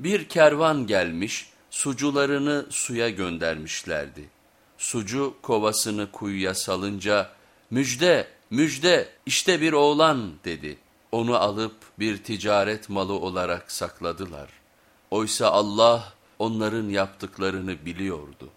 Bir kervan gelmiş, sucularını suya göndermişlerdi. Sucu kovasını kuyuya salınca, müjde, müjde, işte bir oğlan dedi. Onu alıp bir ticaret malı olarak sakladılar. Oysa Allah onların yaptıklarını biliyordu.